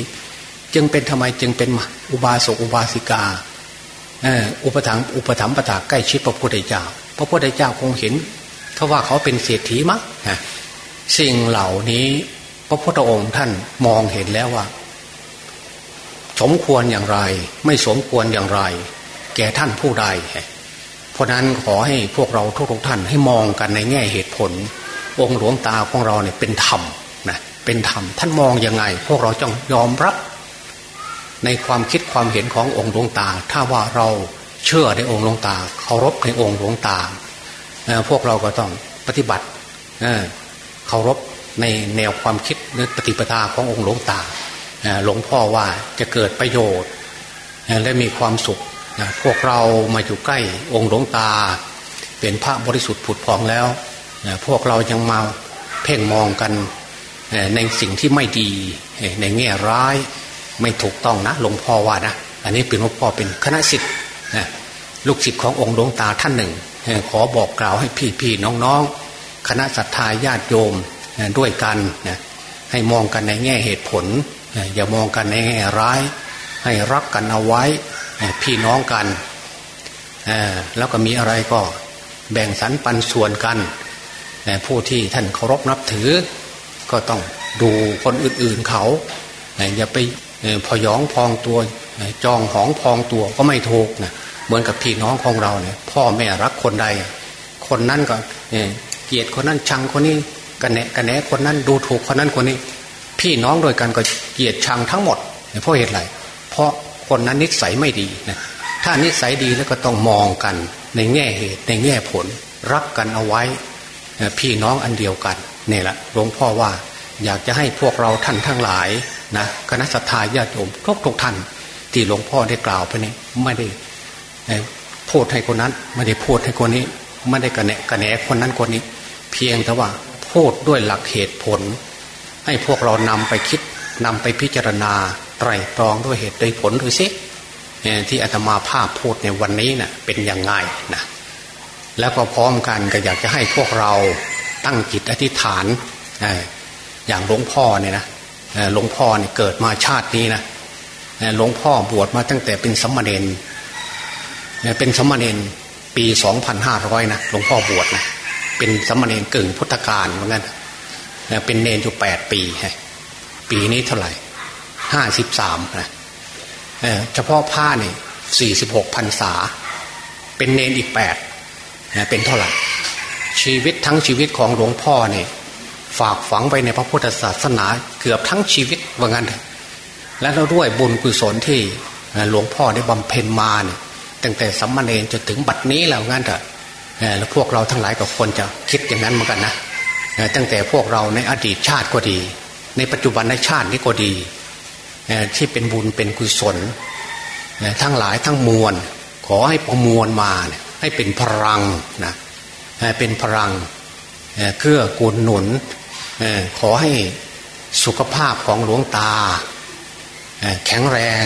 จึงเป็นทำไมจึงเป็นอุบาสกอุบาสิกาอุปถัมอุปถัมปถาใกล้ชิดพระพุทธเจ้า พระพุทธเจ้าคงเห็นเขาว่าเขาเป็นเศรษฐีมั้งสิ่งเหล่านี้ พระพุทธองค์ท่านมองเห็นแล้วว่า สมควรอย่างไร ไม่สมควรอย่างไร แก่ท่านผู้ใดเพราะนั้นขอให้พวกเราทุกๆท่านให้มองกันในแง่เหตุผล องค์หลวงตาของเราเนี่ยเป็นธรรมนะเป็นธรรมท่านมองยังไง พวกเราจงยอมรับ ในความคิดความเห็นขององค์หลวงตา ถ้าว่าเราเชื่อในองค์หลวงตาเคารพในองค์หลวงตา พวกเราก็ต้องปฏิบัติเคารพในแนวความคิดหรือปฏิปทาขององค์หลวงตาหลวงพ่อว่าจะเกิดประโยชน์และมีความสุขพวกเรามาอยู่ใกล้องค์หลวงตา เป็นพระบริสุทธิ์ผุดพองแล้ว พวกเรายังมาเพ่งมองกันในสิ่งที่ไม่ดีในแง่ร้ายไม่ถูกต้องนะหลวงพ่อว่านะ อันนี้เป็นหลวงพ่อเป็นคณะสิทธิ์ลูกศิษย์ขององค์หลวงตาท่านหนึ่ง ขอบอกกล่าวให้พี่พี่น้องๆ คณะศรัทธาญาติโยมด้วยกันให้มองกันในแง่เหตุผล อย่ามองกันในแง่ร้าย ให้รักกันเอาไว้พี่น้องกันแล้วก็มีอะไรก็แบ่งสรรปันส่วนกัน ผู้ที่ท่านเคารพนับถือ ก็ต้องดูคนอื่นๆเขาอย่าไปพยองพองตัวจองหองพองตัวก็ไม่ถูกนะเหมือนกับพี่น้องของเราเนี่ยพ่อแม่รักคนใด คนนั้นก็เกลียดคนนั้นชังคนนี้กันแหนกันแหนคนนั้นดูถูกคนนั้นคนนี้ พี่น้องโดยกันก็เกลียดชังทั้งหมดเพราะเหตุไรเพราะคนนั้นนิสัยไม่ดีนะถ้านิสัยดีแล้วก็ต้องมองกันในแง่เหตุในแง่ผล รักกันเอาไว้ พี่น้องอันเดียวกันนี่แหละหลวงพ่อว่าอยากจะให้พวกเราท่านทั้งหลายนะคณะสัตยาญาติโยมทุกทุกท่านที่หลวงพ่อได้กล่าวไปนี้ไม่ได้พูดให้คนนั้น ไม่ได้พูดให้คนนี้ ไม่ได้กระแนกระแหนคนนั้นคนนี้ เพียงแต่ว่าพูดด้วยหลักเหตุผล ให้พวกเรานำไปคิดนำไปพิจารณาไตรตรองด้วยเหตุด้วยผลดูสิที่อาตมาภาพพูดในวันนี้นะ่ะเป็นยังไงนะ แล้วก็พร้อมกันก็อยากจะให้พวกเราตั้งจิตอธิษฐานอย่างหลวงพ่อเนี่ยนะหลวงพ่อเนี่ยเกิดมาชาตินี้นะหลวงพ่อบวชมาตั้งแต่เป็นสมมาเนนเป็นสมณเณรปีสองพันห้าร้อยนะหลวงพ่อบวชนะเป็นสมณเณรกึ่งพุทธกาลเหมือนกันเป็นเนรอยู่แปดปีปีนี้เท่าไหร่ห้าสิบสามนะเฉพาะผ้าเนี่ยสี่สิบหกพันษา เป็นเนรอีกแปด เป็นเท่าไหร่ชีวิตทั้งชีวิตของหลวงพ่อเนี่ยฝากฝังไปในพระพุทธศาสนาเกือบทั้งชีวิตว่างั้นและเราด้วยบุญกุศลที่หลวงพ่อได้บำเพ็ญมาเนี่ยตั้งแต่สัมมาเนจนถึงบัดนี้แล้วงั้นเถอะแล้วพวกเราทั้งหลายก็ควรจะคิดอย่างนั้นเหมือนกันนะตั้งแต่พวกเราในอดีตชาติก็ดี ในปัจจุบันในชาตินี้ก็ดีที่เป็นบุญเป็นกุศลทั้งหลายทั้งมวล ขอให้ประมวลมาเนี่ย ให้เป็นพลังนะเป็นพลังเกื้อกูลหนุนขอให้สุขภาพของหลวงตา แข็งแรง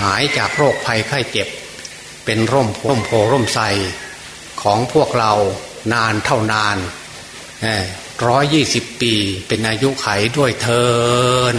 หายจากโรคภัยไข้เจ็บ เป็นร่มร่มโพร่มใสของพวกเรานานเท่านานร้อยยี่สิบปีเป็นอายุไขด้วยเทิน